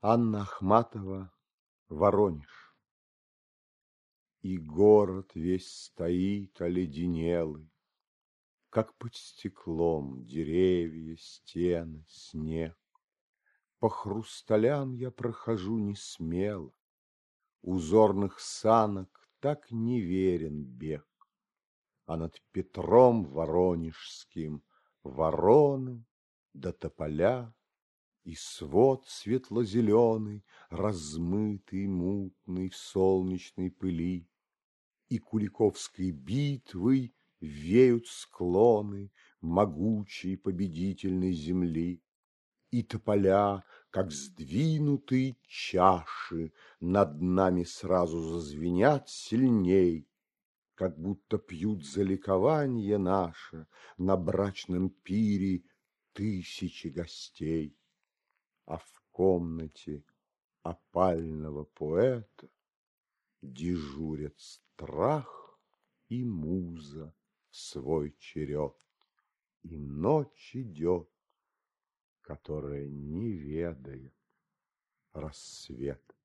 Анна Ахматова, Воронеж. И город весь стоит оледенелый, Как под стеклом деревья, стены, снег. По хрусталям я прохожу не смело, Узорных санок так неверен бег, А над Петром Воронежским Вороны да тополя и свод светло-зеленый, размытый, мутный в солнечной пыли, И Куликовской битвой веют склоны Могучей победительной земли. И тополя, как сдвинутые чаши, Над нами сразу зазвенят сильней, Как будто пьют за ликование наше На брачном пире тысячи гостей а в комнате опального поэта дежурят страх и муза в свой черед. И ночь идет, которая не ведает рассвет.